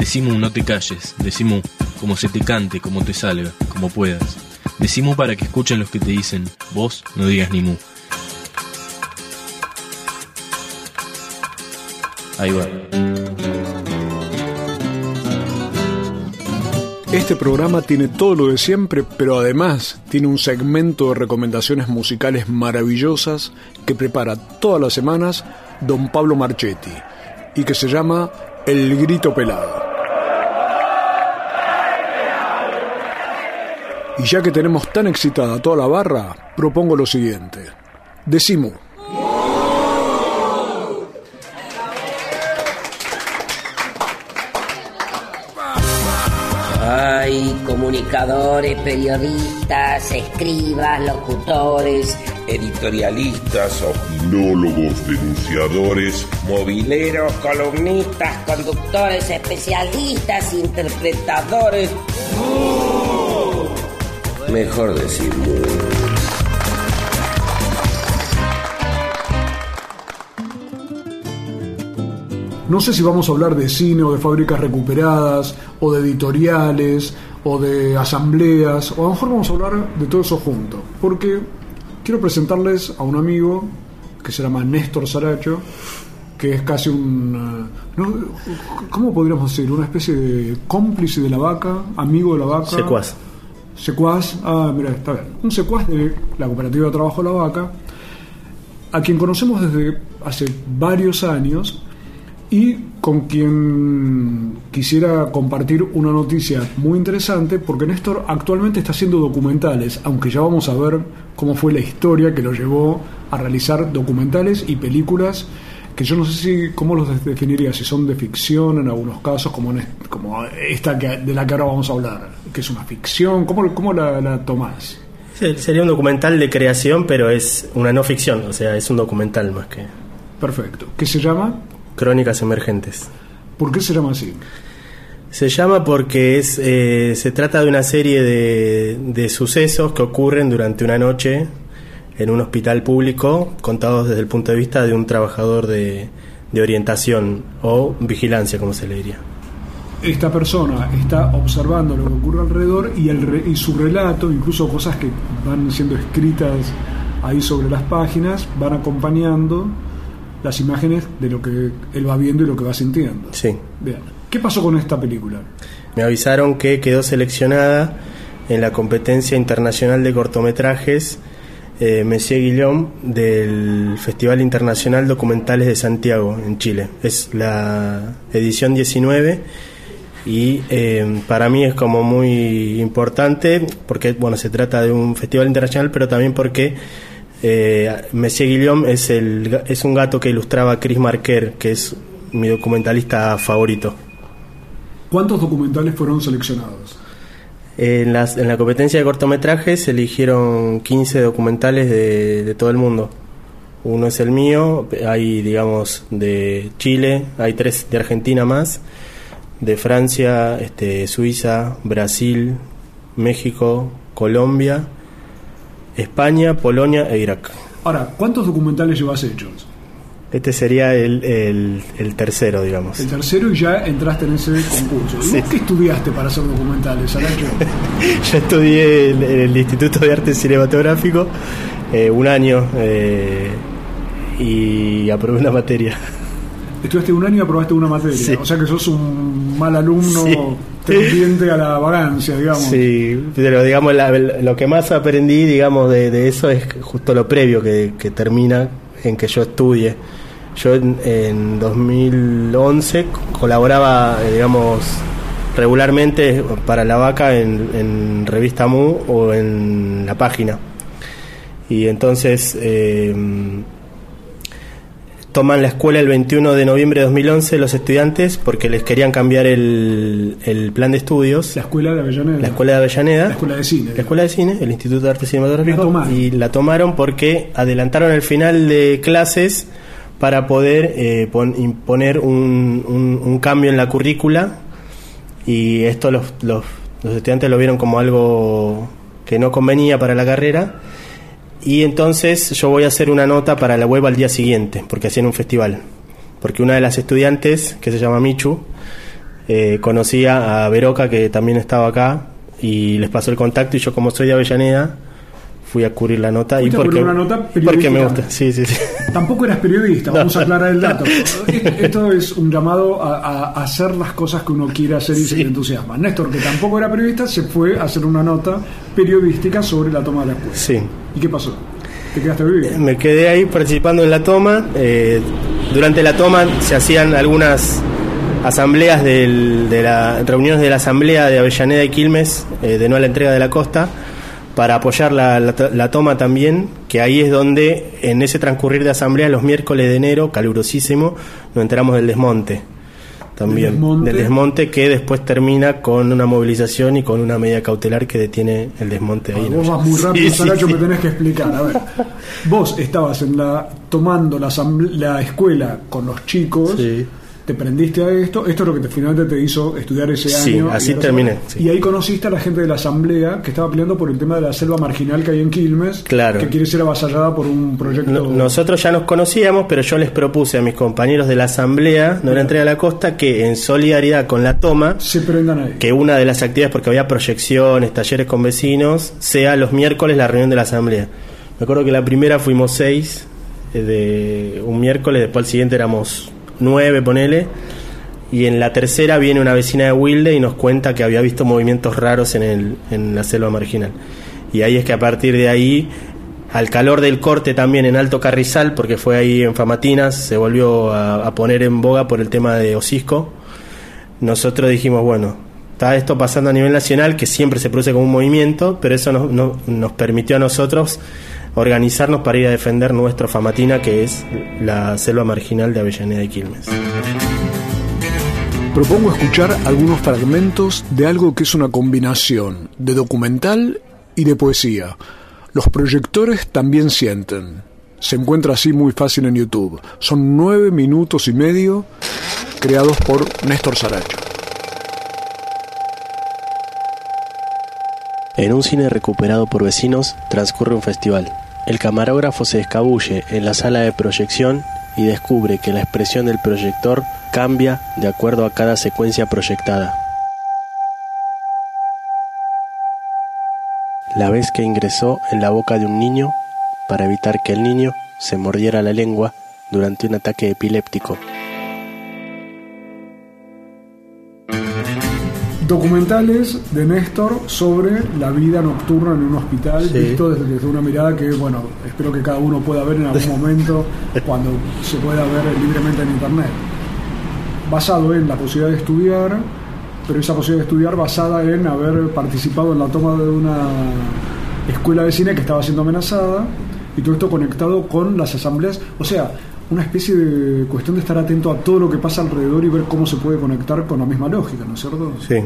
Decimu, no te calles. Decimu, como se te cante, como te salga, como puedas. Decimu para que escuchen los que te dicen, vos no digas ni mu. Ahí va. Este programa tiene todo lo de siempre, pero además tiene un segmento de recomendaciones musicales maravillosas que prepara todas las semanas don Pablo Marchetti y que se llama El Grito Pelado. Y ya que tenemos tan excitada toda la barra, propongo lo siguiente. Decimo. Hay comunicadores, periodistas, escribas, locutores, editorialistas, opinólogos, denunciadores, mobileros, columnistas, conductores, especialistas, interpretadores. Mejor decir. No sé si vamos a hablar de cine o de fábricas recuperadas, o de editoriales, o de asambleas, o a lo mejor vamos a hablar de todo eso junto. Porque quiero presentarles a un amigo que se llama Néstor Saracho, que es casi un... eh, no, ¿Cómo podríamos decir? Una especie de cómplice de la vaca, amigo de la vaca. Secuaz. Secuaz, ah, mira, está bien. Un secuaz de la cooperativa de trabajo La Vaca, a quien conocemos desde hace varios años y con quien quisiera compartir una noticia muy interesante porque Néstor actualmente está haciendo documentales, aunque ya vamos a ver cómo fue la historia que lo llevó a realizar documentales y películas que yo no sé si cómo los definiría, si son de ficción en algunos casos, como, en como esta que, de la que ahora vamos a hablar, que es una ficción, ¿cómo, cómo la, la tomás? Sí, Sería un documental de creación, pero es una no ficción, o sea, es un documental más que Perfecto. ¿Qué se llama? crónicas emergentes. ¿Por qué se llama así? Se llama porque es, eh, se trata de una serie de, de sucesos que ocurren durante una noche en un hospital público, contados desde el punto de vista de un trabajador de, de orientación o vigilancia, como se le diría. esta persona está observando lo que ocurre alrededor y, el re- y su relato, incluso cosas que van siendo escritas ahí sobre las páginas, van acompañando las imágenes de lo que él va viendo y lo que va sintiendo. Sí. Bien. ¿Qué pasó con esta película? Me avisaron que quedó seleccionada en la competencia internacional de cortometrajes eh, Messier Guillaume del Festival Internacional Documentales de Santiago, en Chile. Es la edición 19 y eh, para mí es como muy importante porque bueno se trata de un festival internacional pero también porque eh, Messier Guillaume es, el, es un gato que ilustraba Chris Marker que es mi documentalista favorito. ¿Cuántos documentales fueron seleccionados? En, las- en la competencia de cortometrajes se eligieron 15 documentales de, todo el mundo. Uno es el mío, hay digamos de Chile, hay tres de Argentina más, de Francia, este, Suiza, Brasil, México, Colombia, España, Polonia e Irak. Ahora, ¿cuántos documentales llevas hechos? Este sería el, el- el tercero, digamos. El tercero y ya entraste en ese concurso. ¿Y Sí. vos qué estudiaste para hacer documentales? Yo estudié en el Instituto de Arte Cinematográfico eh, un año eh, y aprobé una materia. Estudiaste un año y aprobaste una materia. Sí. O sea que sos un mal alumno Sí. tendiente a la vagancia, digamos. Sí, pero digamos, la- lo que más aprendí, digamos, de, de eso es justo lo previo que, que termina en que yo estudie. Yo en, en 2011 colaboraba, eh, digamos, regularmente para La Vaca en, en Revista Mu o en la página. Y entonces eh, toman la escuela el 21 de noviembre de 2011 los estudiantes porque les querían cambiar el, el plan de estudios. La escuela de Avellaneda. La escuela de Avellaneda. La escuela de cine. La escuela de cine, el Instituto de Arte Cinematográfico. La y la tomaron porque adelantaron el final de clases para poder eh, pon- imponer un, un- cambio en la currícula. Y esto los, los, los estudiantes lo vieron como algo que no convenía para la carrera. Y entonces yo voy a hacer una nota para la web al día siguiente porque hacían un festival. Porque una de las estudiantes que se llama Michu eh, conocía a Veroca que también estaba acá y les pasó el contacto y yo como soy de Avellaneda fui a cubrir la nota y porque, cubrir una nota porque me gusta sí sí sí Tampoco eras periodista, vamos a aclarar el dato. Esto es un llamado a, hacer las cosas que uno quiere hacer y se entusiasma. Néstor, que tampoco era periodista, se fue a hacer una nota periodística sobre la toma de la escuela. sí ¿Y qué pasó? ¿Te quedaste a vivir? me quedé ahí participando en la toma. eh, durante la toma se hacían algunas asambleas del- de la reuniones de la asamblea de Avellaneda y Quilmes eh, de no a la entrega de la costa para apoyar la, la- la toma también, que ahí es donde en ese transcurrir de asamblea los miércoles de enero, calurosísimo, nos enteramos del desmonte. También, Del desmonte. del desmonte que después termina con una movilización y con una medida cautelar que detiene el desmonte ahí. Ah, en vos vas Avellaneda. muy rápido, Sí, sí, Saracho, sí. me tenés que explicar. A ver, vos estabas en la tomando la, la escuela con los chicos, Sí. Te prendiste a esto, esto es lo que te, finalmente te hizo estudiar ese Sí, año. así y terminé, sí. Y ahí conociste a la gente de la asamblea que estaba peleando por el tema de la selva marginal que hay en Quilmes, Claro. que quiere ser avasallada por un proyecto. No- nosotros ya nos conocíamos, pero yo les propuse a mis compañeros de la asamblea, no la entrega a la costa, que en solidaridad con la toma, se prendan ahí. que una de las actividades, porque había proyecciones, talleres con vecinos, sea los miércoles la reunión de la asamblea. Me acuerdo que la primera fuimos seis, eh, de un miércoles, después el siguiente éramos nueve, ponele. Y en la tercera viene una vecina de Wilde y nos cuenta que había visto movimientos raros en, el, en la selva marginal. Y ahí es que a partir de ahí, al calor del corte también en Alto Carrizal, porque fue ahí en Famatinas, se volvió a, poner en boga por el tema de Osisco, nosotros dijimos, bueno, está esto pasando a nivel nacional, que siempre se produce como un movimiento, pero eso nos, no- nos permitió a nosotros organizarnos para ir a defender nuestro Famatina, que es la selva marginal de Avellaneda y Quilmes. Propongo escuchar algunos fragmentos de algo que es una combinación de documental y de poesía. Los proyectores también sienten. Se encuentra así muy fácil en YouTube. Son nueve minutos y medio creados por Néstor Saracho. En un cine recuperado por vecinos transcurre un festival. El camarógrafo se escabulle en la sala de proyección y descubre que la expresión del proyector cambia de acuerdo a cada secuencia proyectada. La vez que ingresó en la boca de un niño para evitar que el niño se mordiera la lengua durante un ataque epiléptico. Documentales de Néstor sobre la vida nocturna en un hospital, Sí. visto desde, desde una mirada que, bueno, espero que cada uno pueda ver en algún momento cuando se pueda ver libremente en Internet. Basado en la posibilidad de estudiar, pero esa posibilidad de estudiar basada en haber participado en la toma de una escuela de cine que estaba siendo amenazada y todo esto conectado con las asambleas, o sea, una especie de cuestión de estar atento a todo lo que pasa alrededor y ver cómo se puede conectar con la misma lógica, ¿no es cierto? Sí,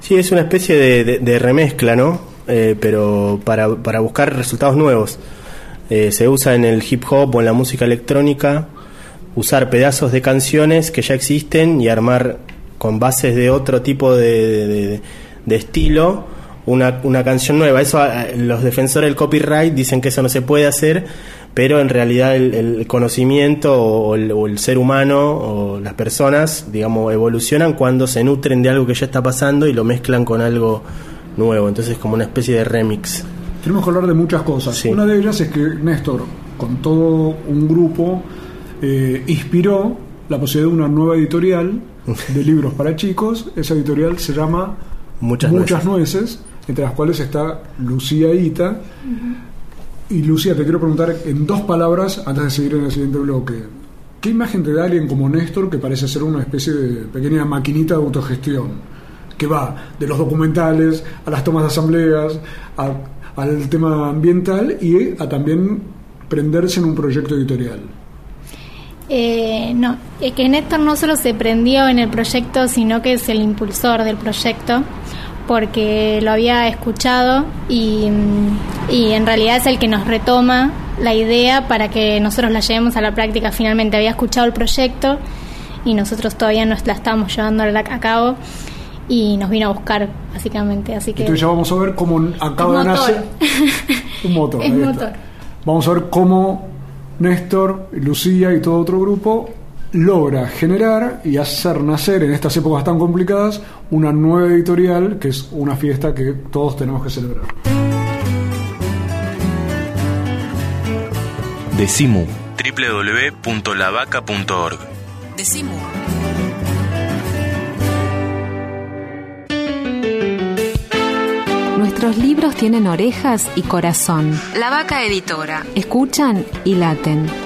sí es una especie de, de- de remezcla, ¿no? Eh, pero para, para buscar resultados nuevos. Eh, se usa en el hip hop o en la música electrónica usar pedazos de canciones que ya existen y armar con bases de otro tipo de, de- de- estilo una, una canción nueva. Eso eh, los defensores del copyright dicen que eso no se puede hacer, pero en realidad el, el conocimiento o el, o el ser humano o las personas, digamos, evolucionan cuando se nutren de algo que ya está pasando y lo mezclan con algo nuevo. Entonces es como una especie de remix. Tenemos que hablar de muchas cosas. Sí. Una de ellas es que Néstor, con todo un grupo, eh, inspiró la posibilidad de una nueva editorial de libros para chicos. Esa editorial se llama Muchas nueces. entre las cuales está Lucía Ita. Y Lucía, te quiero preguntar en dos palabras, antes de seguir en el siguiente bloque. ¿Qué imagen te da alguien como Néstor que parece ser una especie de pequeña maquinita de autogestión? Que va de los documentales a las tomas de asambleas, al tema ambiental y a también prenderse en un proyecto editorial. Eh, no, es que Néstor no solo se prendió en el proyecto, sino que es el impulsor del proyecto, porque lo había escuchado y, y en realidad es el que nos retoma la idea para que nosotros la llevemos a la práctica. Finalmente había escuchado el proyecto y nosotros todavía no la estábamos llevando a cabo y nos vino a buscar básicamente. Así que entonces ya vamos a ver cómo acaba de nacer un motor. es motor. Vamos a ver cómo Néstor, Lucía y todo otro grupo logra generar y hacer nacer en estas épocas tan complicadas una nueva editorial que es una fiesta que todos tenemos que celebrar. Decimu www.lavaca.org Decimu Nuestros libros tienen orejas y corazón. La Vaca Editora. Escuchan y laten.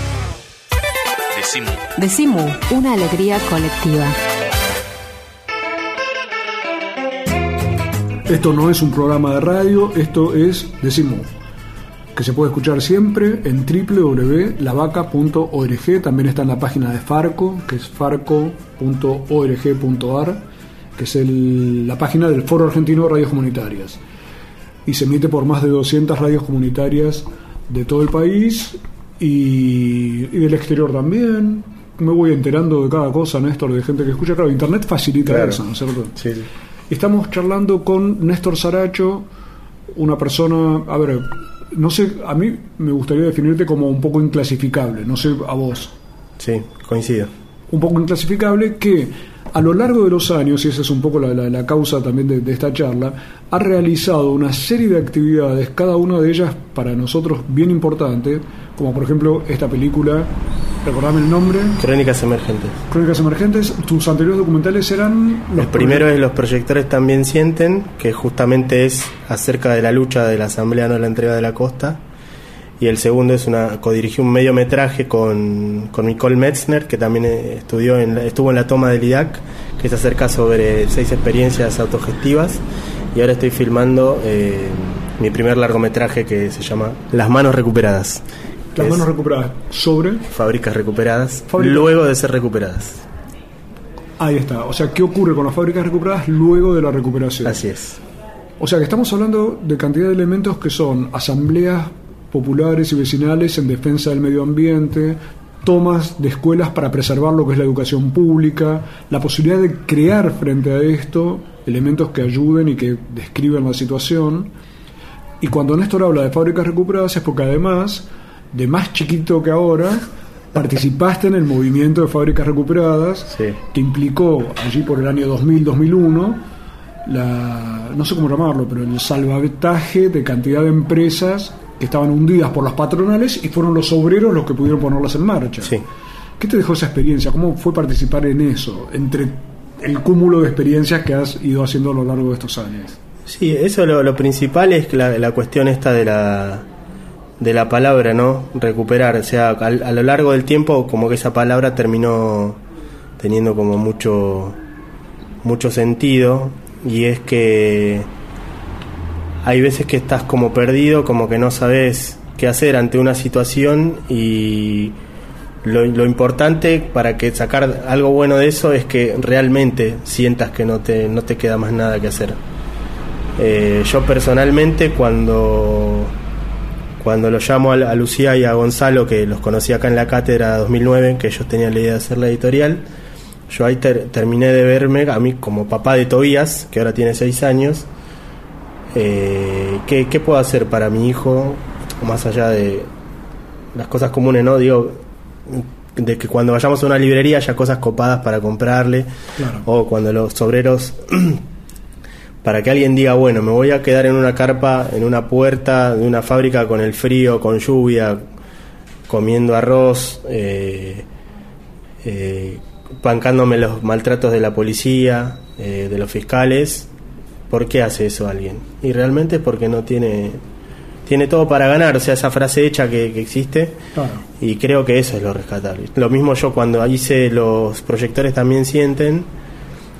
Decimu. Decimu, una alegría colectiva. Esto no es un programa de radio, esto es Decimu, que se puede escuchar siempre en www.lavaca.org. También está en la página de Farco, que es farco.org.ar, que es la página del Foro Argentino de Radios Comunitarias. Y se emite por más de 200 radios comunitarias de todo el país y, del exterior también. Me voy enterando de cada cosa, Néstor, de gente que escucha. Claro, Internet facilita eso, ¿no es cierto? Sí. Estamos charlando con Néstor Saracho, una persona, a ver, no sé, a mí me gustaría definirte como un poco inclasificable, no sé a vos. Sí, coincido. Un poco inclasificable que a lo largo de los años, y esa es un poco la, causa también de, de, esta charla, ha realizado una serie de actividades, cada una de ellas para nosotros bien importante, como por ejemplo esta película, recordame el nombre. Crónicas Emergentes. Crónicas Emergentes, tus anteriores documentales eran... Los el primero es Los proyectores también sienten, que justamente es acerca de la lucha de la Asamblea no la entrega de la costa. Y el segundo es una codirigí un mediometraje con, con Nicole Metzner, que también estudió en estuvo en la toma del IDAC, que se acerca sobre seis experiencias autogestivas. Y ahora estoy filmando eh, mi primer largometraje que se llama Las manos recuperadas las manos recuperadas sobre fábricas recuperadas luego de ser recuperadas. Ahí está. O sea, ¿qué ocurre con las fábricas recuperadas luego de la recuperación? Así es. O sea, que estamos hablando de cantidad de elementos que son asambleas populares y vecinales en defensa del medio ambiente, tomas de escuelas para preservar lo que es la educación pública, la posibilidad de crear frente a esto elementos que ayuden y que describen la situación. Y cuando Néstor habla de fábricas recuperadas es porque además de más chiquito que ahora, participaste en el movimiento de fábricas recuperadas, que implicó allí por el año 2000-2001, la, no sé cómo llamarlo, pero el salvataje de cantidad de empresas que estaban hundidas por las patronales y fueron los obreros los que pudieron ponerlas en marcha. ¿Qué te dejó esa experiencia? ¿Cómo fue participar en eso, entre el cúmulo de experiencias que has ido haciendo a lo largo de estos años? Sí, eso lo, principal es la, la cuestión esta de la de la palabra, ¿no? Recuperar, o sea, a, lo largo del tiempo como que esa palabra terminó teniendo como mucho mucho sentido y es que hay veces que estás como perdido, como que no sabes qué hacer ante una situación y lo, lo, importante para que sacar algo bueno de eso es que realmente sientas que no te, no te queda más nada que hacer. Eh, yo personalmente cuando cuando lo llamo a, Lucía y a Gonzalo, que los conocí acá en la cátedra 2009, que ellos tenían la idea de hacer la editorial, yo ahí terminé de verme a mí como papá de Tobías, que ahora tiene seis años, eh, ¿qué, puedo hacer para mi hijo, más allá de las cosas comunes, ¿no? Digo, de que cuando vayamos a una librería haya cosas copadas para comprarle, o cuando los obreros, para que alguien diga, bueno, me voy a quedar en una carpa, en una puerta de una fábrica con el frío, con lluvia, comiendo arroz, eh, eh, bancándome los maltratos de la policía, eh, de los fiscales, ¿por qué hace eso alguien? Y realmente es porque no tiene tiene todo para ganar, o sea, esa frase hecha que, existe. Y creo que eso es lo rescatable. Lo mismo yo cuando hice los proyectores también sienten.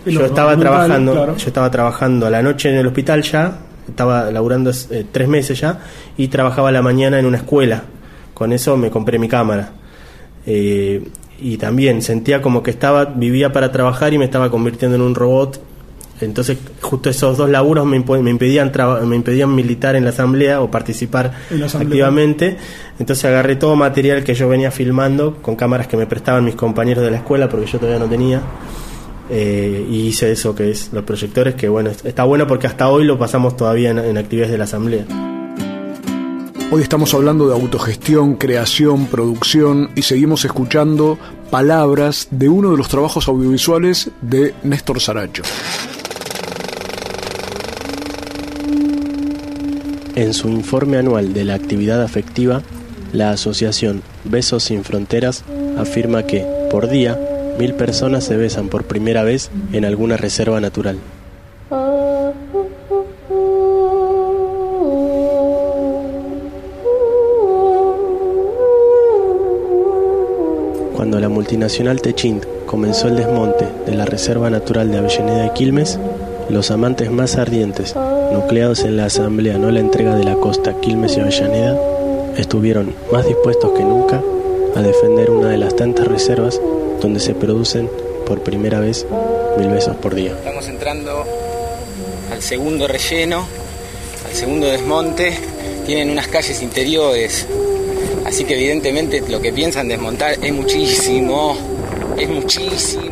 Yo estaba trabajando, yo estaba trabajando a la noche en el hospital ya, estaba laburando eh, tres meses ya y trabajaba a la mañana en una escuela. Con eso me compré mi cámara. Eh, y también sentía como que estaba vivía para trabajar y me estaba convirtiendo en un robot entonces, justo esos dos laburos me, impedían me impedían militar en la asamblea o participar activamente. Entonces agarré todo material que yo venía filmando con cámaras que me prestaban mis compañeros de la escuela porque yo todavía no tenía. Eh, y hice eso que es los proyectores, que bueno, está bueno porque hasta hoy lo pasamos todavía en actividades de la asamblea. Hoy estamos hablando de autogestión, creación, producción y seguimos escuchando palabras de uno de los trabajos audiovisuales de Néstor Saracho. En su informe anual de la actividad afectiva, la asociación Besos sin Fronteras afirma que, por día, mil personas se besan por primera vez en alguna reserva natural. Cuando la multinacional Techint comenzó el desmonte de la Reserva Natural de Avellaneda de Quilmes, los amantes más ardientes, nucleados en la asamblea no la entrega de la costa Quilmes y Avellaneda, estuvieron más dispuestos que nunca a defender una de las tantas reservas donde se producen por primera vez mil besos por día. Estamos entrando al segundo relleno, al segundo desmonte. Tienen unas calles interiores, así que evidentemente lo que piensan desmontar es muchísimo, es muchísimo.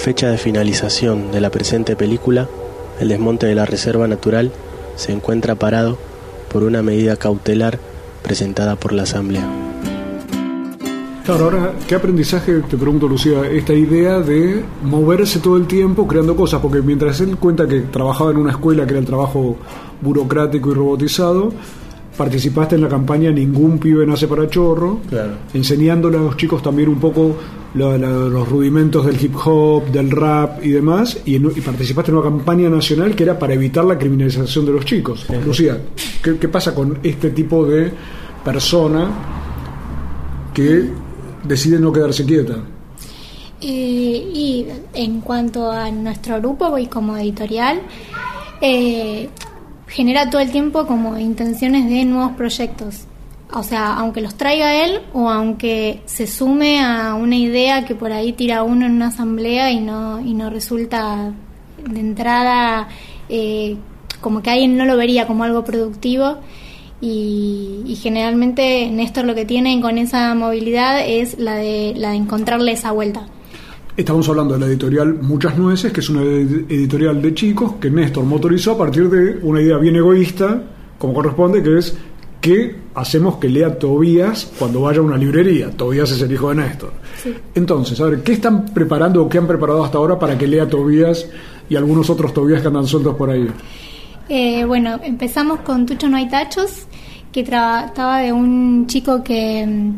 Fecha de finalización de la presente película, el desmonte de la reserva natural se encuentra parado por una medida cautelar presentada por la Asamblea. Claro, ahora, ¿qué aprendizaje, te pregunto Lucía, esta idea de moverse todo el tiempo creando cosas? Porque mientras él cuenta que trabajaba en una escuela que era el trabajo burocrático y robotizado, participaste en la campaña Ningún pibe nace para chorro, enseñándole a los chicos también un poco los rudimentos del hip hop, del rap y demás, y, participaste en una campaña nacional que era para evitar la criminalización de los chicos. Lucía, ¿qué, pasa con este tipo de persona que decide no quedarse quieta? Eh, y en cuanto a nuestro grupo, voy como editorial, eh, genera todo el tiempo como intenciones de nuevos proyectos. O sea, aunque los traiga él o aunque se sume a una idea que por ahí tira uno en una asamblea y no, y no resulta de entrada eh, como que alguien no lo vería como algo productivo. Y, y, generalmente Néstor lo que tiene con esa movilidad es la de, la de encontrarle esa vuelta. Estamos hablando de la editorial Muchas Nueces, que es una editorial de chicos que Néstor motorizó a partir de una idea bien egoísta, como corresponde, que es que hacemos que lea Tobías cuando vaya a una librería. Tobías es el hijo de Néstor. Entonces, a ver, ¿qué están preparando o qué han preparado hasta ahora para que lea Tobías y algunos otros Tobías que andan sueltos por ahí? Eh, bueno, empezamos con Tucho No hay tachos, que trataba de un chico que,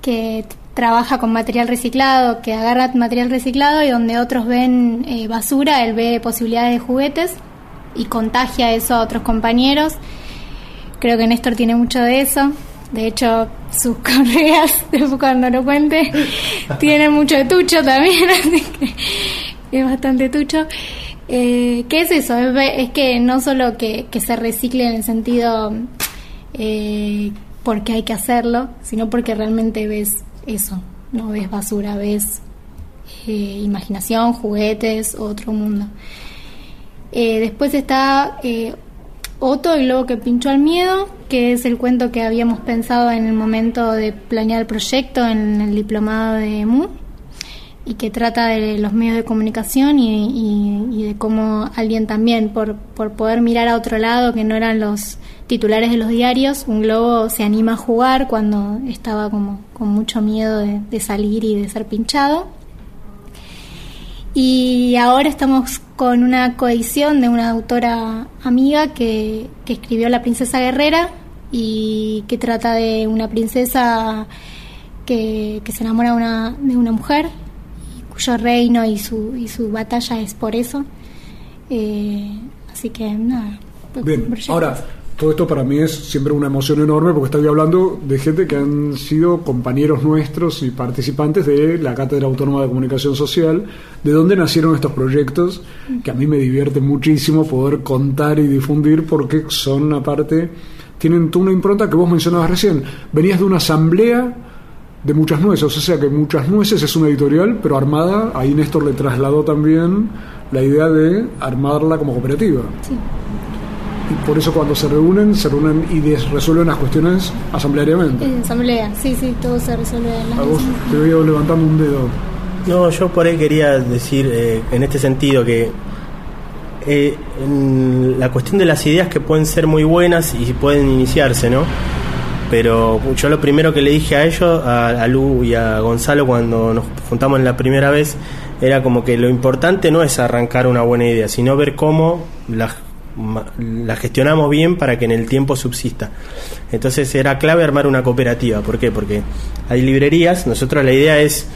que trabaja con material reciclado, que agarra material reciclado y donde otros ven eh, basura, él ve posibilidades de juguetes y contagia eso a otros compañeros. Creo que Néstor tiene mucho de eso. De hecho, sus correas, después cuando lo cuente, tienen mucho de tucho también, así que es bastante tucho. Eh, ¿Qué es eso? Es, que no solo que, se recicle en el sentido eh, porque hay que hacerlo, sino porque realmente ves eso, no ves basura, ves eh, imaginación, juguetes, otro mundo. Eh, después está eh, Otto, el globo que pinchó al miedo, que es el cuento que habíamos pensado en el momento de planear el proyecto en el diplomado de MU y que trata de los medios de comunicación y, de cómo alguien también, por, por, poder mirar a otro lado, que no eran los titulares de los diarios, un globo se anima a jugar cuando estaba como con mucho miedo de, salir y de ser pinchado. Y ahora estamos con una coedición de una autora amiga que, que escribió La princesa guerrera y que trata de una princesa que, que se enamora una, de una mujer cuyo reino y su, y su batalla es por eso. Eh, así que nada. Bien, ahora, todo esto para mí es siempre una emoción enorme porque estoy hablando de gente que han sido compañeros nuestros y participantes de la Cátedra Autónoma de Comunicación Social, de donde nacieron estos proyectos que a mí me divierte muchísimo poder contar y difundir porque son aparte, tienen una impronta que vos mencionabas recién, venías de una asamblea de Muchas Nueces, o sea que Muchas Nueces es una editorial, pero armada, ahí Néstor le trasladó también la idea de armarla como cooperativa. Sí. Y por eso cuando se reúnen, se reúnen y resuelven las cuestiones asambleariamente. En asamblea, sí, sí, todo se resuelve en la A vos te veo levantando un dedo. No, yo por ahí quería decir eh, en este sentido que eh, la cuestión de las ideas que pueden ser muy buenas y pueden iniciarse, ¿no? Pero yo lo primero que le dije a ellos, a, Lu y a Gonzalo cuando nos juntamos la primera vez, era como que lo importante no es arrancar una buena idea, sino ver cómo la, gestionamos bien para que en el tiempo subsista. Entonces era clave armar una cooperativa. ¿Por qué? Porque hay librerías, nosotros la idea es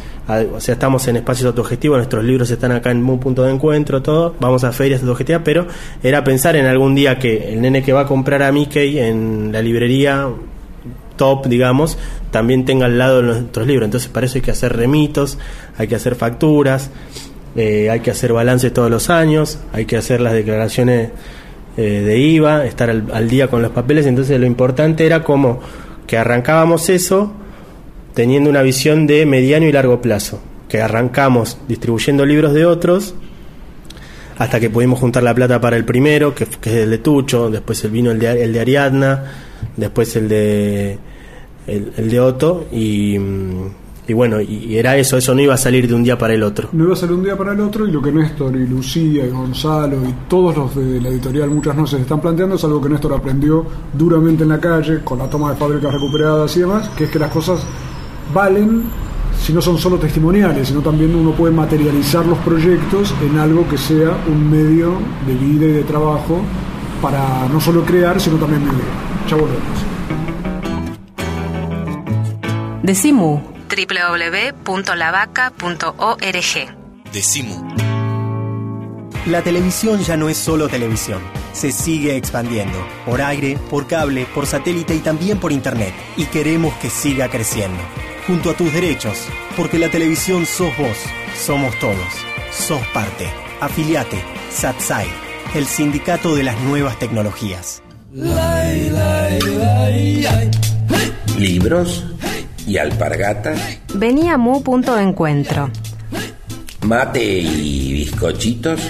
o sea, estamos en espacios autogestivos, nuestros libros están acá en un punto de encuentro, todo, vamos a ferias autogestivas, pero era pensar en algún día que el nene que va a comprar a Mickey en la librería top, digamos, también tenga al lado nuestros libros. Entonces, para eso hay que hacer remitos, hay que hacer facturas, eh, hay que hacer balances todos los años, hay que hacer las declaraciones eh, de IVA, estar al, día con los papeles. Entonces, lo importante era como que arrancábamos eso teniendo una visión de mediano y largo plazo, que arrancamos distribuyendo libros de otros hasta que pudimos juntar la plata para el primero, que, es el de Tucho, después vino el de, el de Ariadna, después el de el, de Otto y, bueno, y, era eso, eso no iba a salir de un día para el otro. No iba a salir de un día para el otro y lo que Néstor y Lucía y Gonzalo y todos los de la editorial Muchas No se están planteando es algo que Néstor aprendió duramente en la calle con la toma de fábricas recuperadas y demás, que es que las cosas valen si no son solo testimoniales, sino también uno puede materializar los proyectos en algo que sea un medio de vida y de trabajo para no solo crear, sino también vivir. Chau, volvemos. Decimu www.lavaca.org Decimu La televisión ya no es solo televisión. Se sigue expandiendo. Por aire, por cable, por satélite y también por internet. Y queremos que siga creciendo junto a tus derechos, porque la televisión sos vos, somos todos, sos parte. Afiliate, SATSAI, el sindicato de las nuevas tecnologías. Libros y alpargatas. Venía Mu punto de encuentro. Mate y bizcochitos.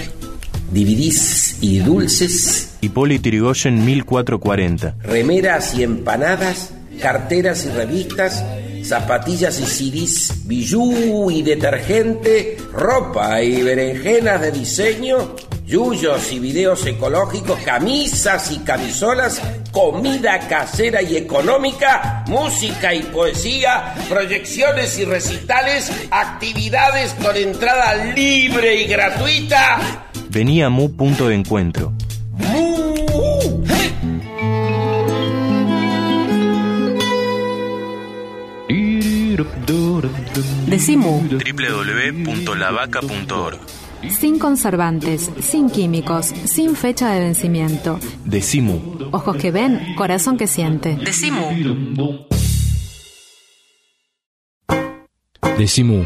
Dividís y dulces. Hipólito Yrigoyen 1440. Remeras y empanadas. Carteras y revistas zapatillas y CDs, bijú y detergente, ropa y berenjenas de diseño, yuyos y videos ecológicos, camisas y camisolas, comida casera y económica, música y poesía, proyecciones y recitales, actividades con entrada libre y gratuita. Venía Mu Punto de Encuentro. Decimu. www.lavaca.org. Sin conservantes, sin químicos, sin fecha de vencimiento. Decimu. Ojos que ven, corazón que siente. Decimu. Decimu.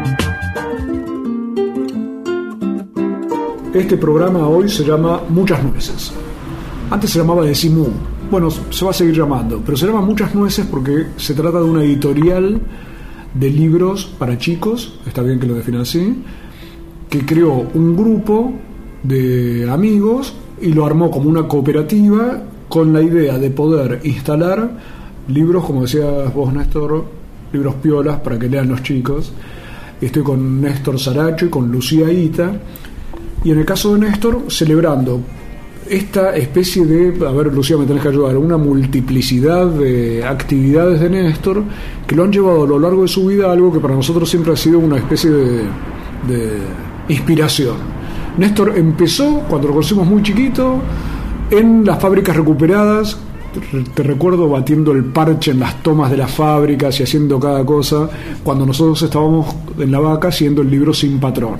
Este programa hoy se llama Muchas Nueces. Antes se llamaba Decimu. Bueno, se va a seguir llamando, pero se llama Muchas Nueces porque se trata de una editorial de libros para chicos, está bien que lo definan así, que creó un grupo de amigos y lo armó como una cooperativa con la idea de poder instalar libros, como decías vos, Néstor, libros piolas para que lean los chicos. Estoy con Néstor Saracho y con Lucía Ita. Y en el caso de Néstor, celebrando esta especie de, a ver Lucía me tenés que ayudar, una multiplicidad de actividades de Néstor que lo han llevado a lo largo de su vida a algo que para nosotros siempre ha sido una especie de, inspiración. Néstor empezó, cuando lo conocimos muy chiquito, en las fábricas recuperadas, te recuerdo batiendo el parche en las tomas de las fábricas y haciendo cada cosa, cuando nosotros estábamos en la vaca haciendo el libro Sin Patrón.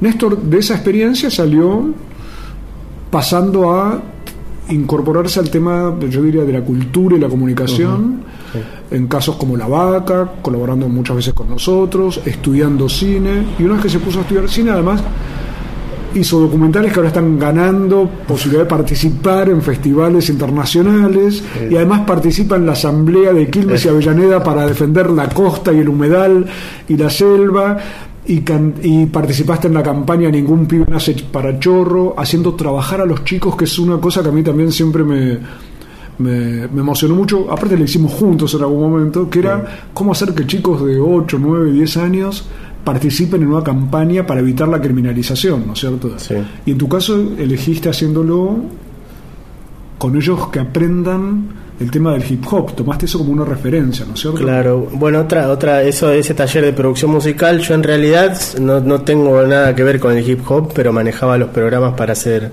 Néstor de esa experiencia salió pasando a incorporarse al tema, yo diría, de la cultura y la comunicación, en casos como La Vaca, colaborando muchas veces con nosotros, estudiando cine, y una vez que se puso a estudiar cine, además hizo documentales que ahora están ganando posibilidad de participar en festivales internacionales y además participa en la asamblea de Quilmes y Avellaneda para defender la costa y el humedal y la selva y, y, participaste en la campaña Ningún pibe nace para chorro, haciendo trabajar a los chicos, que es una cosa que a mí también siempre me, me, emocionó mucho. Aparte, le hicimos juntos en algún momento, que era cómo hacer que chicos de 8, 9, 10 años participen en una campaña para evitar la criminalización, ¿no es cierto? Y en tu caso, elegiste haciéndolo con ellos que aprendan el tema del hip hop, tomaste eso como una referencia, ¿no es cierto? Claro, bueno, otra, otra, eso de ese taller de producción musical, yo en realidad no, no tengo nada que ver con el hip hop, pero manejaba los programas para hacer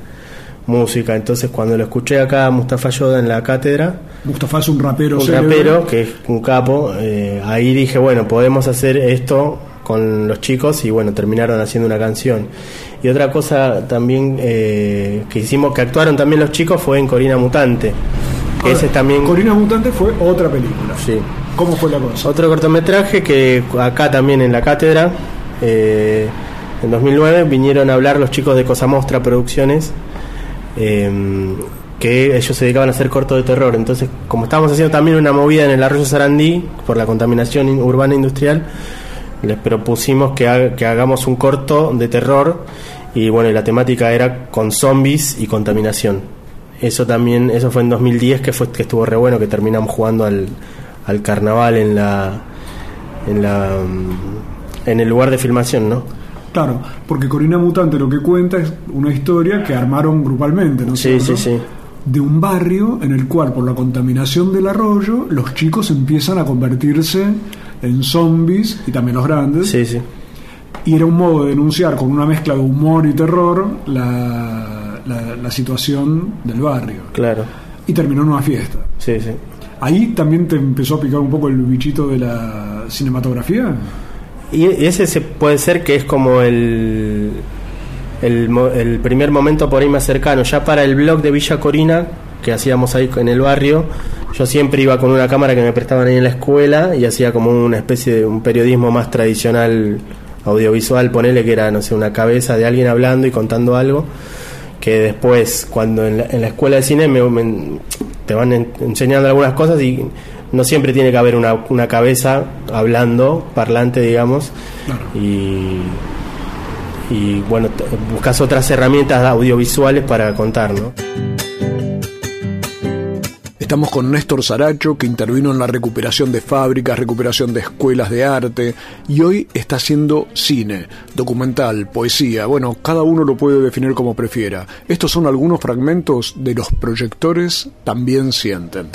música, entonces cuando lo escuché acá a Mustafa Yoda en la cátedra, Mustafa es un rapero, un rapero que es un capo, eh, ahí dije, bueno, podemos hacer esto con los chicos y bueno, terminaron haciendo una canción. Y otra cosa también eh, que hicimos, que actuaron también los chicos, fue en Corina Mutante ese también... Corina Mutante fue otra película. Sí. ¿Cómo fue la cosa? Otro cortometraje que acá también en la cátedra, eh, en 2009, vinieron a hablar los chicos de Cosa Mostra Producciones, em, que ellos se dedicaban a hacer corto de terror. Entonces, como estábamos haciendo también una movida en el arroyo Sarandí por la contaminación urbana industrial, les propusimos que, que hagamos un corto de terror y bueno, la temática era con zombies y contaminación. Eso también, eso fue en 2010 que fue que estuvo re bueno, que terminamos jugando al, al carnaval en la en la en el lugar de filmación, ¿no? Claro, porque Corina Mutante lo que cuenta es una historia que armaron grupalmente, ¿no? Sí, sí, sí. De un barrio en el cual por la contaminación del arroyo los chicos empiezan a convertirse en zombies y también los grandes. Sí, sí. Y era un modo de denunciar con una mezcla de humor y terror la la, situación del barrio. Claro. Y terminó en una fiesta. Sí, sí. Ahí también te empezó a picar un poco el bichito de la cinematografía. Y ese se puede ser que es como el, el, primer momento por ahí más cercano. Ya para el blog de Villa Corina, que hacíamos ahí en el barrio, yo siempre iba con una cámara que me prestaban ahí en la escuela y hacía como una especie de un periodismo más tradicional audiovisual, ponele que era, no sé, una cabeza de alguien hablando y contando algo que después cuando en la, escuela de cine te van enseñando algunas cosas y no siempre tiene que haber una, una cabeza hablando, parlante, digamos, y, y bueno, buscas otras herramientas audiovisuales para contar, ¿no? Estamos con Néstor Saracho, que intervino en la recuperación de fábricas, recuperación de escuelas de arte, y hoy está haciendo cine, documental, poesía. Bueno, cada uno lo puede definir como prefiera. Estos son algunos fragmentos de Los proyectores también sienten.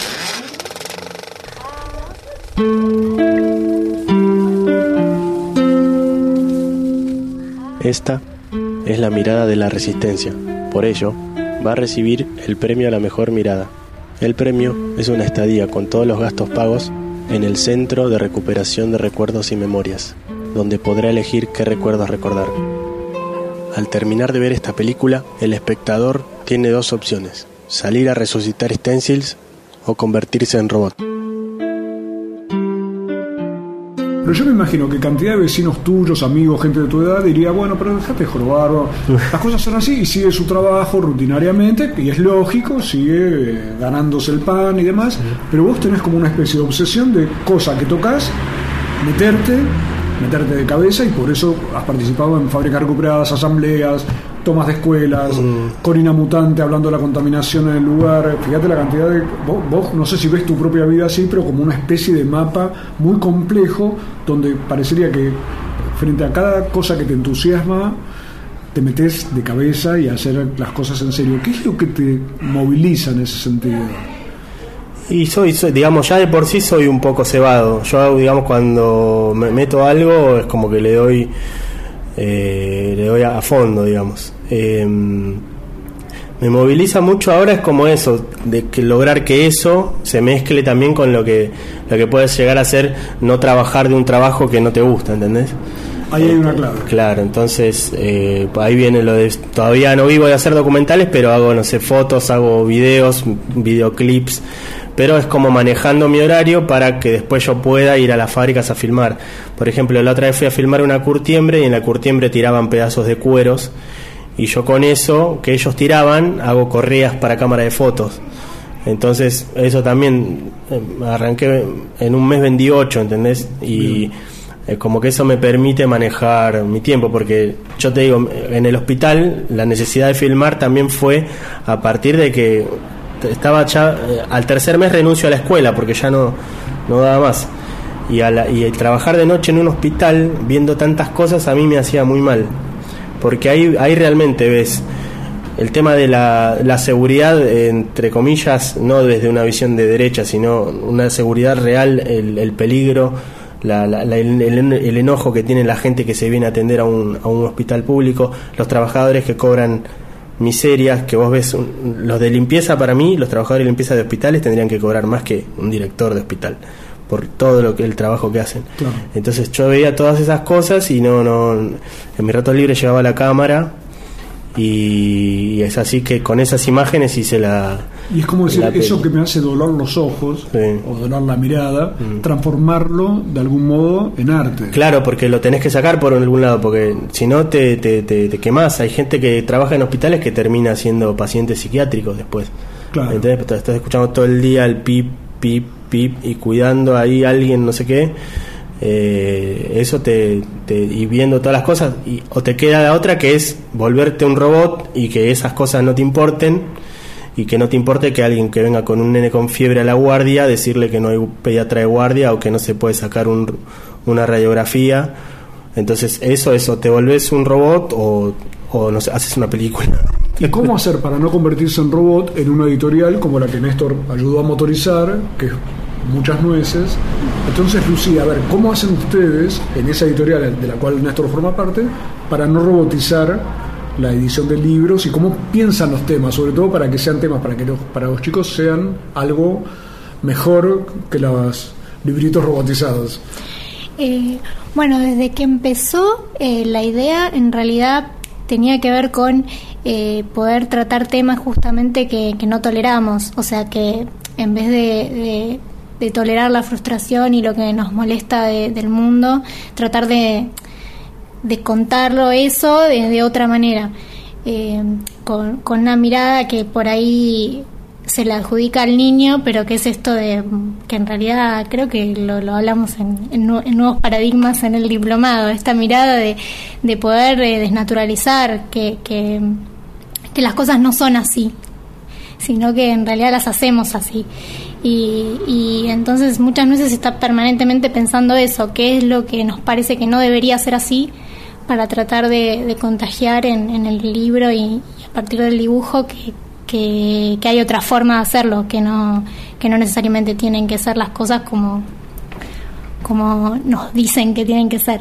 Esta es la mirada de la resistencia. Por ello, va a recibir el premio a la mejor mirada. El premio es una estadía con todos los gastos pagos en el Centro de Recuperación de Recuerdos y Memorias, donde podrá elegir qué recuerdos recordar. Al terminar de ver esta película, el espectador tiene dos opciones, salir a resucitar stencils o convertirse en robot. Pero yo me imagino que cantidad de vecinos tuyos, amigos, gente de tu edad diría, bueno, pero déjate de jorobar, las cosas son así y sigue su trabajo rutinariamente, y es lógico, sigue eh, ganándose el pan y demás, pero vos tenés como una especie de obsesión de cosa que tocas, meterte, meterte de cabeza y por eso has participado en fábricas recuperadas, asambleas, tomas de escuelas, Corina Mutante hablando de la contaminación en el lugar. Fíjate la cantidad de. Vos, no sé si ves tu propia vida así, pero como una especie de mapa muy complejo donde parecería que frente a cada cosa que te entusiasma, te metes de cabeza y a hacer las cosas en serio. ¿Qué es lo que te moviliza en ese sentido? Y soy, digamos, ya de por sí soy un poco cebado. Yo, digamos, cuando me meto algo es como que le doy, eh, le doy a fondo, digamos. Em, me moviliza mucho ahora es como eso, de que lograr que eso se mezcle también con lo que, lo que puedes llegar a ser no trabajar de un trabajo que no te gusta, ¿entendés? Ahí hay una clave. Claro, entonces eh, ahí viene lo de, todavía no vivo de hacer documentales, pero hago, no sé, fotos, hago videos, videoclips, pero es como manejando mi horario para que después yo pueda ir a las fábricas a filmar. Por ejemplo, la otra vez fui a filmar una curtiembre y en la curtiembre tiraban pedazos de cueros y yo con eso que ellos tiraban hago correas para cámara de fotos. Entonces, eso también eh, arranqué en un mes vendí ocho, ¿entendés? Y eh, como que eso me permite manejar mi tiempo, porque yo te digo, en el hospital la necesidad de filmar también fue a partir de que estaba ya, eh, al tercer mes renuncio a la escuela, porque ya no, no daba más. Y, a y el trabajar de noche en un hospital, viendo tantas cosas, a mí me hacía muy mal porque ahí, ahí realmente ves el tema de la, la, seguridad, entre comillas, no desde una visión de derecha, sino una seguridad real, el, el peligro, la, el, el, enojo que tiene la gente que se viene a atender a un, a un hospital público, los trabajadores que cobran miserias, que vos ves, los de limpieza para mí, los trabajadores de limpieza de hospitales tendrían que cobrar más que un director de hospital por todo lo que el trabajo que hacen. Entonces yo veía todas esas cosas y no no en mi rato libre llevaba la cámara y, es así que con esas imágenes hice la y es como decir eso que me hace doler los ojos o doler la mirada mm. transformarlo de algún modo en arte. Claro porque lo tenés que sacar por algún lado porque si no te, te, te, te quemás. Hay gente que trabaja en hospitales que termina siendo pacientes psiquiátricos después. Claro. entonces estás escuchando todo el día el pip pip pip y cuidando ahí a alguien, no sé qué, eh, eso te, y viendo todas las cosas, y, o te queda la otra que es volverte un robot y que esas cosas no te importen y que no te importe que alguien que venga con un nene con fiebre a la guardia, decirle que no hay pediatra de guardia o que no se puede sacar un, una radiografía. Entonces eso, eso, te volvés un robot o, o no sé, haces una película. ¿Y cómo hacer para no convertirse en robot en una editorial como la que Néstor ayudó a motorizar, que es muchas nueces? Entonces, Lucía, a ver, ¿cómo hacen ustedes en esa editorial de la cual Néstor forma parte para no robotizar la edición de libros y cómo piensan los temas, sobre todo para que sean temas, para que los, para los chicos sean algo mejor que los libritos robotizados? Eh, bueno, desde que empezó eh, la idea, en realidad tenía que ver con eh, poder tratar temas justamente que, no toleramos, o sea que en vez de, tolerar la frustración y lo que nos molesta del mundo, tratar de, contarlo eso de, otra manera, eh, con, una mirada que por ahí se le adjudica al niño, pero que es esto de que en realidad creo que lo, hablamos en, nuevos paradigmas en el diplomado, esta mirada de, poder eh, desnaturalizar que, que que las cosas no son así, sino que en realidad las hacemos así. Y, entonces muchas veces está permanentemente pensando eso, qué es lo que nos parece que no debería ser así para tratar de, contagiar en, el libro y, a partir del dibujo que, hay otra forma de hacerlo, que no, que no necesariamente tienen que ser las cosas como, como nos dicen que tienen que ser.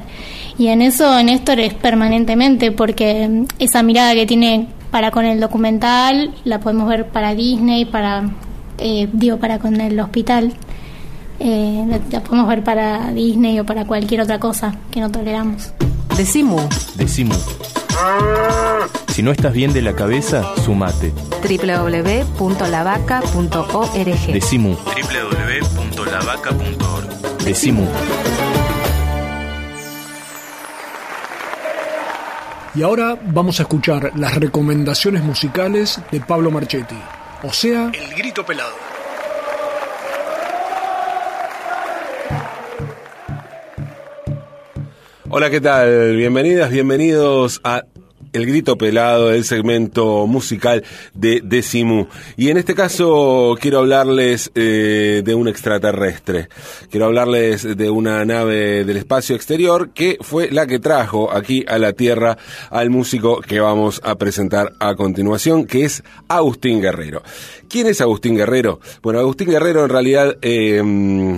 Y en eso Néstor es permanentemente, porque esa mirada que tiene para con el documental, la podemos ver para Disney, para, eh, digo, para con el hospital. Eh, la podemos ver para Disney o para cualquier otra cosa que no toleramos. Decimu. Decimu. Si no estás bien de la cabeza, sumate. www.lavaca.org. Decimu. www.lavaca.org. Decimu. Y ahora vamos a escuchar las recomendaciones musicales de Pablo Marchetti, o sea, El Grito Pelado. Hola, ¿qué tal? Bienvenidas, bienvenidos a el grito pelado del segmento musical de Decimu. Y en este caso quiero hablarles eh, de un extraterrestre. Quiero hablarles de una nave del espacio exterior que fue la que trajo aquí a la Tierra al músico que vamos a presentar a continuación, que es Agustín Guerrero. ¿Quién es Agustín Guerrero? Bueno, Agustín Guerrero en realidad eh,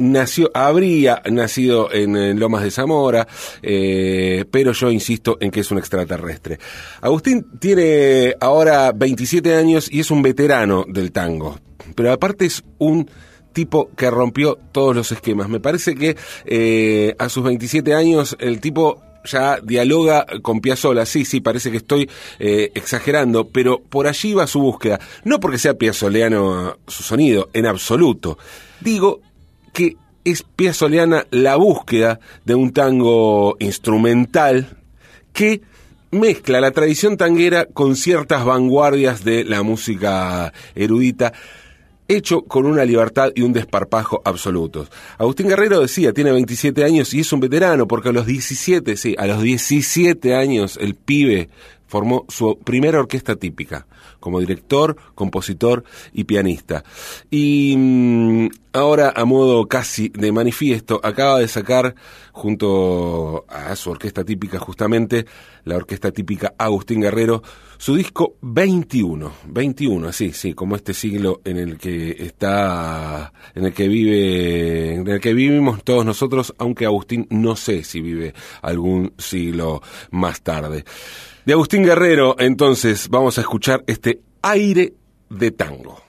nació, habría nacido en, Lomas de Zamora, eh, pero yo insisto en que es un extraterrestre. Agustín tiene ahora 27 años y es un veterano del tango, pero aparte es un tipo que rompió todos los esquemas. Me parece que eh, a sus 27 años el tipo ya dialoga con Piazzolla, sí, sí, parece que estoy eh, exagerando, pero por allí va su búsqueda. No porque sea piazzoleano su sonido, en absoluto. Digo que es piazzoleana la búsqueda de un tango instrumental que mezcla la tradición tanguera con ciertas vanguardias de la música erudita, hecho con una libertad y un desparpajo absolutos. Agustín Guerrero decía, tiene 27 años y es un veterano, porque a los 17, sí, a los 17 años el pibe formó su primera orquesta típica, como director, compositor y pianista. Y mm, ahora, a modo casi de manifiesto, acaba de sacar, junto a su orquesta típica justamente, la orquesta típica Agustín Guerrero, su disco 21, 21, así, sí, como este siglo en el que está, en el que vive, en el que vivimos todos nosotros, aunque Agustín no sé si vive algún siglo más tarde. De Agustín Guerrero, entonces, vamos a escuchar este aire de tango.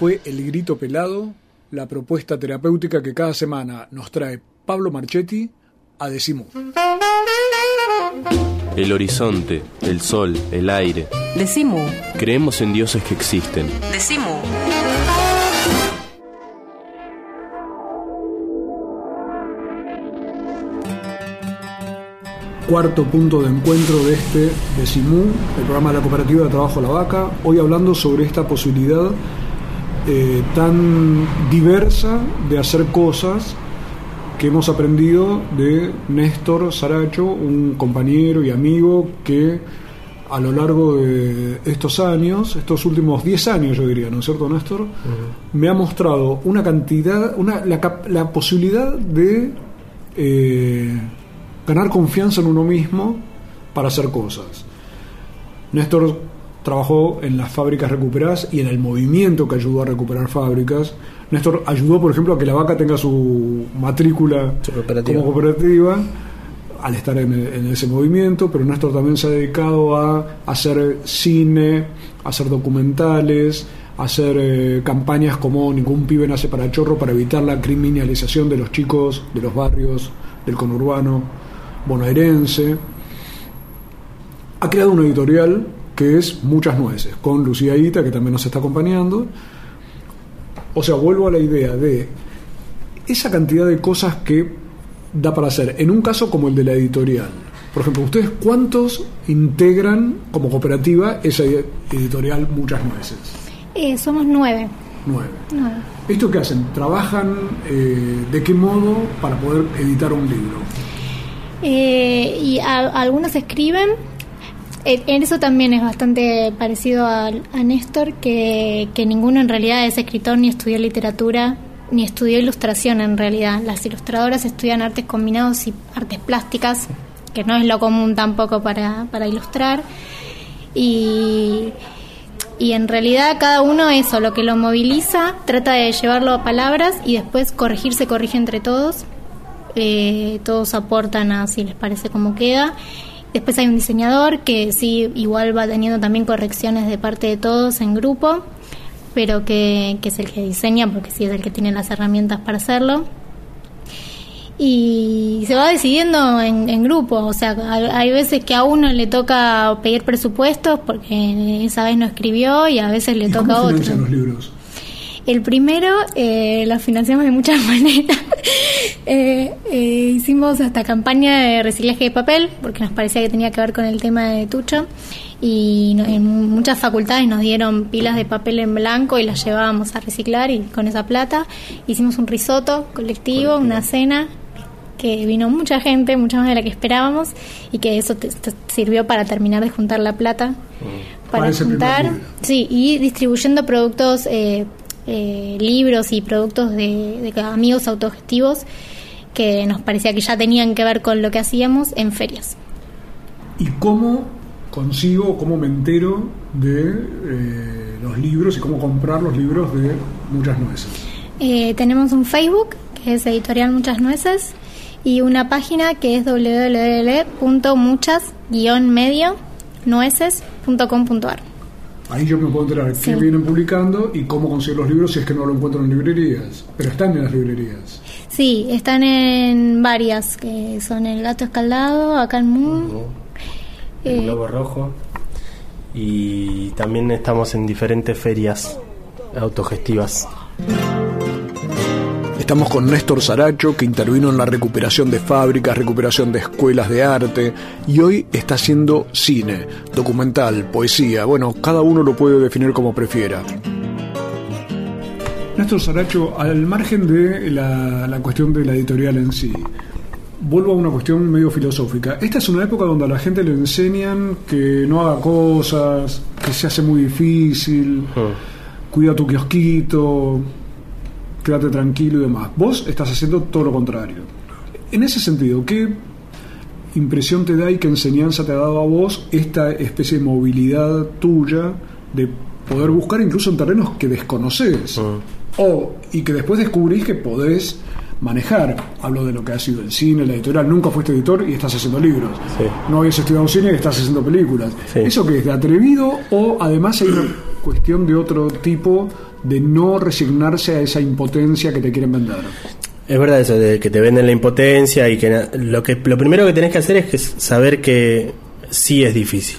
Fue El Grito Pelado, la propuesta terapéutica que cada semana nos trae Pablo Marchetti a Decimú. El horizonte, el sol, el aire. Decimú. Creemos en dioses que existen. Decimú. cuarto punto de encuentro de este Decimú, el programa de la Cooperativa de Trabajo La Vaca, hoy hablando sobre esta posibilidad eh, tan diversa de hacer cosas que hemos aprendido de Néstor Saracho, un compañero y amigo que a lo largo de estos años, estos últimos 10 años yo diría, ¿no es cierto Néstor? Me ha mostrado una cantidad, una, la, posibilidad de... Eh, ganar confianza en uno mismo para hacer cosas. Néstor trabajó en las fábricas recuperadas y en el movimiento que ayudó a recuperar fábricas. Néstor ayudó, por ejemplo, a que la vaca tenga su matrícula como cooperativa al estar en, ese movimiento, pero Néstor también se ha dedicado a hacer cine, a hacer documentales, a hacer eh, campañas como Ningún pibe nace para chorro para evitar la criminalización de los chicos de los barrios del conurbano bonaerense, ha creado una editorial que es Muchas Nueces, con Lucía Ita, que también nos está acompañando. O sea, vuelvo a la idea de esa cantidad de cosas que da para hacer. En un caso como el de la editorial. Por ejemplo, ¿ustedes cuántos integran como cooperativa esa editorial Muchas Nueces? Eh, somos nueve. Nueve. ¿Esto qué hacen? ¿Trabajan eh, de qué modo para poder editar un libro? Eh, y algunos escriben. Eh, en eso también es bastante parecido a, Néstor, que, ninguno en realidad es escritor ni estudió literatura ni estudió ilustración en realidad. Las ilustradoras estudian artes combinados y artes plásticas, que no es lo común tampoco para, para ilustrar. Y, y en realidad cada uno eso, lo que lo moviliza, trata de llevarlo a palabras y después corregirse, corrige entre todos eh, todos aportan a si les parece cómo queda. Después hay un diseñador que sí, igual va teniendo también correcciones de parte de todos en grupo, pero que, es el que diseña, porque sí es el que tiene las herramientas para hacerlo. Y se va decidiendo en, grupo, o sea, hay, veces que a uno le toca pedir presupuestos porque esa vez no escribió y a veces le toca a otro. los libros? El primero eh, lo financiamos de muchas maneras. Eh, eh, hicimos hasta campaña de reciclaje de papel, porque nos parecía que tenía que ver con el tema de Tucho. Y en muchas facultades nos dieron pilas de papel en blanco y las llevábamos a reciclar y con esa plata hicimos un risotto colectivo, una cena que vino mucha gente, mucha más de la que esperábamos y que eso sirvió para terminar de juntar la plata mm. para juntar, sí, y distribuyendo productos eh, eh, libros y productos de, amigos autogestivos que nos parecía que ya tenían que ver con lo que hacíamos en ferias. ¿Y cómo consigo, cómo me entero de eh, los libros y cómo comprar los libros de Muchas Nueces? Eh, tenemos un Facebook que es Editorial Muchas Nueces y una página que es www.muchas-medio nueces.com.ar. Ahí yo me puedo enterar qué vienen publicando y cómo conseguir los libros si es que no lo encuentro en librerías. Pero están en las librerías. Sí, están en varias, que son El Gato Escaldado, acá en Moon. El eh, Globo Rojo. Y también estamos en diferentes ferias autogestivas. Estamos con Néstor Saracho, que intervino en la recuperación de fábricas, recuperación de escuelas de arte, y hoy está haciendo cine, documental, poesía. Bueno, cada uno lo puede definir como prefiera. Néstor Saracho, al margen de la, cuestión de la editorial en sí, vuelvo a una cuestión medio filosófica. Esta es una época donde a la gente le enseñan que no haga cosas, que se hace muy difícil, ah. cuida tu kiosquito, quédate tranquilo y demás. Vos estás haciendo todo lo contrario. En ese sentido, ¿qué impresión te da y qué enseñanza te ha dado a vos esta especie de movilidad tuya de poder buscar incluso en terrenos que desconoces? Ah. O, y que después descubrís que podés manejar. Hablo de lo que ha sido el cine, la editorial. Nunca fuiste editor y estás haciendo libros. No habías estudiado cine y estás haciendo películas. ¿Eso que es de atrevido o además hay una cuestión de otro tipo de no resignarse a esa impotencia que te quieren vender. Es verdad eso, de que te venden la impotencia y que lo, que lo primero que tenés que hacer es que saber que sí es difícil,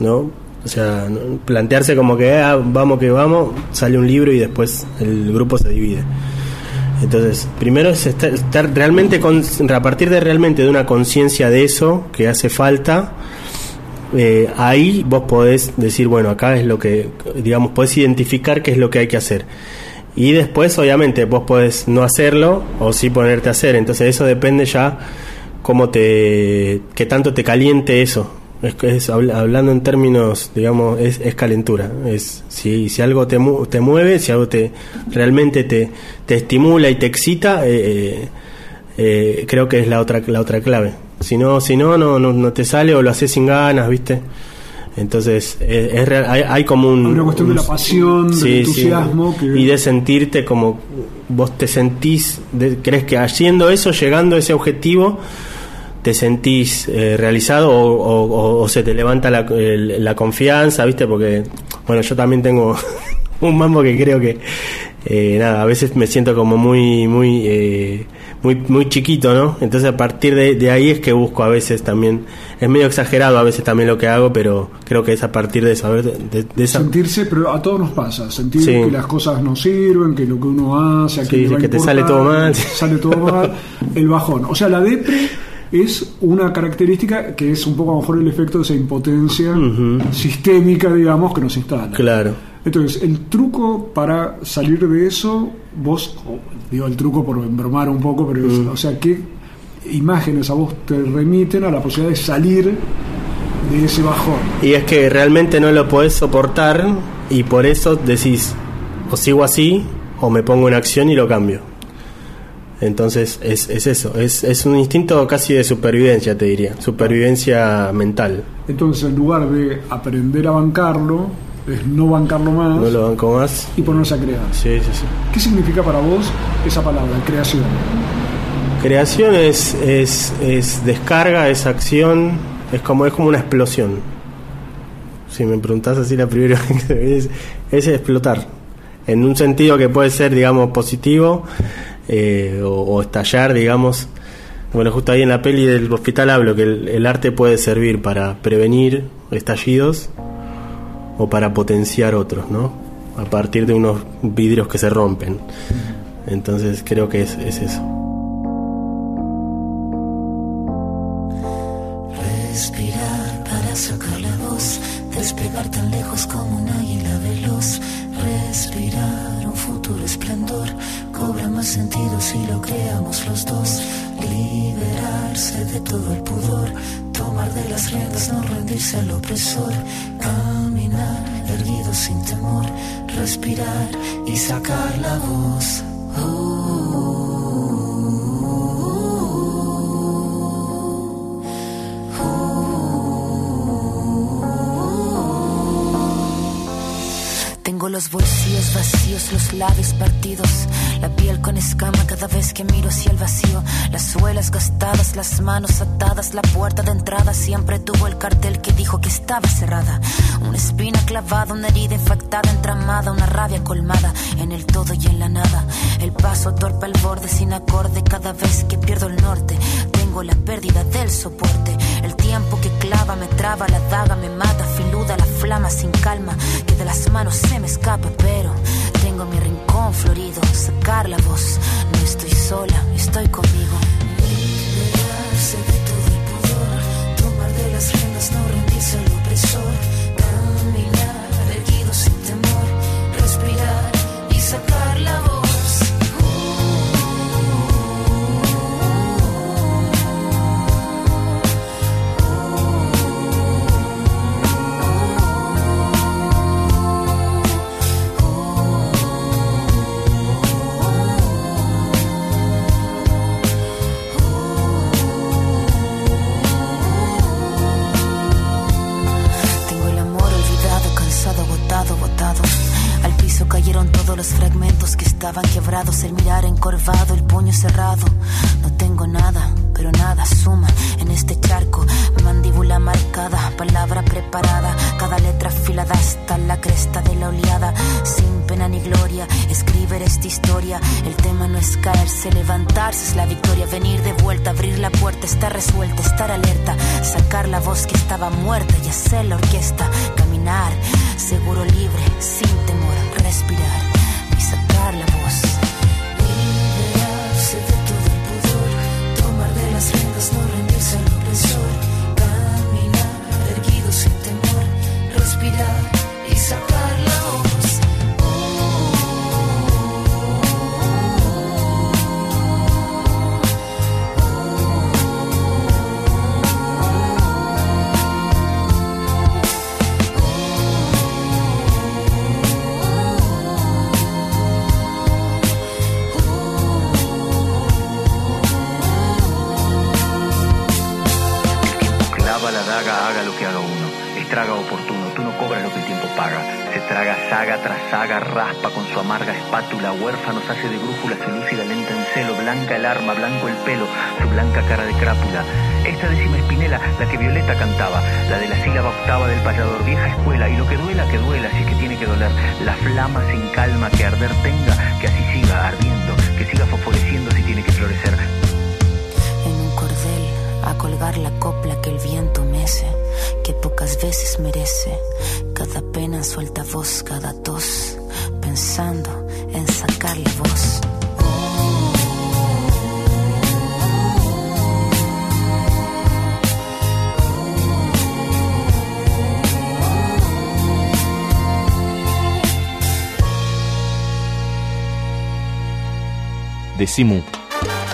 ¿no? O sea, plantearse como que ah, vamos que vamos, sale un libro y después el grupo se divide. Entonces, primero es estar, realmente, con, a partir de realmente de una conciencia de eso que hace falta, eh, ahí vos podés decir, bueno, acá es lo que, digamos, podés identificar qué es lo que hay que hacer. Y después, obviamente, vos podés no hacerlo o sí ponerte a hacer. Entonces, eso depende ya cómo te, qué tanto te caliente eso. Es, hablando en términos, digamos, es, es calentura. Es si, si algo te, te mueve, si algo te realmente te, te estimula y te excita, eh, eh, eh, creo que es la otra la otra clave. Si no, si no, no, no, te sale o lo haces sin ganas, ¿viste? Entonces, es, hay, como un. una cuestión de la pasión, del entusiasmo. Y de sentirte como vos te sentís, crees que haciendo eso, llegando a ese objetivo, te sentís eh, realizado o, se te levanta la, la, confianza, ¿viste? Porque, bueno, yo también tengo un mambo que creo que, eh, nada, a veces me siento como muy, muy, eh, muy, muy chiquito, ¿no? Entonces a partir de, ahí es que busco a veces también, es medio exagerado a veces también lo que hago, pero creo que es a partir de saber, de, Sentirse, pero a todos nos pasa, sentir que las cosas no sirven, que lo que uno hace, que, que te sale todo mal. Sale todo mal, el bajón. O sea, la depre es una característica que es un poco a lo mejor el efecto de esa impotencia sistémica, digamos, que nos instala. Claro. Entonces, el truco para salir de eso, vos, digo el truco por embromar un poco, pero o sea, ¿qué imágenes a vos te remiten a la posibilidad de salir de ese bajón? Y es que realmente no lo podés soportar y por eso decís, o sigo así, o me pongo en acción y lo cambio. Entonces es, es eso, es, es un instinto casi de supervivencia, te diría, supervivencia mental. Entonces en lugar de aprender a bancarlo, es no bancarlo más. No lo banco más. Y ponerse a crear. Sí, sí, sí. ¿Qué significa para vos esa palabra, creación? Creación es, es, es descarga, es acción, es como, es como una explosión. Si me preguntás así la primera es, es explotar. En un sentido que puede ser, digamos, positivo eh, o, estallar, digamos. Bueno, justo ahí en la peli del hospital hablo que el, arte puede servir para prevenir estallidos o para potenciar otros, ¿no? A partir de unos vidrios que se rompen. Entonces creo que es, es eso. Respirar para sacar la voz, despegar tan lejos como un águila veloz. Respirar un futuro esplendor cobra más sentido si lo creamos los dos. Liberarse de todo el pudor, tomar de las riendas, no rendirse al opresor. Caminar erguido sin temor, respirar y sacar la voz. Tengo los bolsillos vacíos, los labios partidos, la piel con escama cada vez que miro hacia el vacío, las suelas gastadas, las manos atadas, la puerta de entrada siempre tuvo el cartel que dijo que estaba cerrada. Una espina clavada, una herida infectada, entramada, una rabia colmada en el todo y en la nada. El paso torpe al borde sin acorde cada vez que pierdo el norte. Tengo la pérdida del soporte, el tiempo que clava me traba, la daga me mata, filuda flama sin calma, que de las manos se me escapa, pero tengo mi rincón florido, sacar la voz, no estoy sola, estoy conmigo. Liberarse de todo el pudor, tomar de las riendas, no rendirse al opresor, estaban quebrados, el mirar encorvado, el puño cerrado. No tengo nada, pero nada suma en este charco. Mandíbula marcada, palabra preparada, cada letra afilada hasta la cresta de la oleada. Sin pena ni gloria, escribir esta historia. El tema no es caerse, levantarse es la victoria. Venir de vuelta, abrir la puerta, estar resuelta, estar alerta. Sacar la voz que estaba muerta y hacer la orquesta. Caminar, seguro libre, sin temor, respirar sacar la voz. Payador, vieja escuela. Y lo que duela, que duela, si es que tiene que doler. La flama sin calma que arder tenga, que así siga ardiendo, que siga fosforeciendo si tiene que florecer. en un cordel a colgar la copla que el viento mece, que pocas veces merece. Cada pena suelta voz, cada tos, pensando Decimu.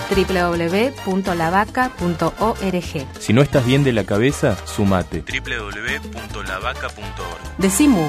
www.lavaca.org. Si no estás bien de la cabeza, sumate. www.lavaca.org. Decimu.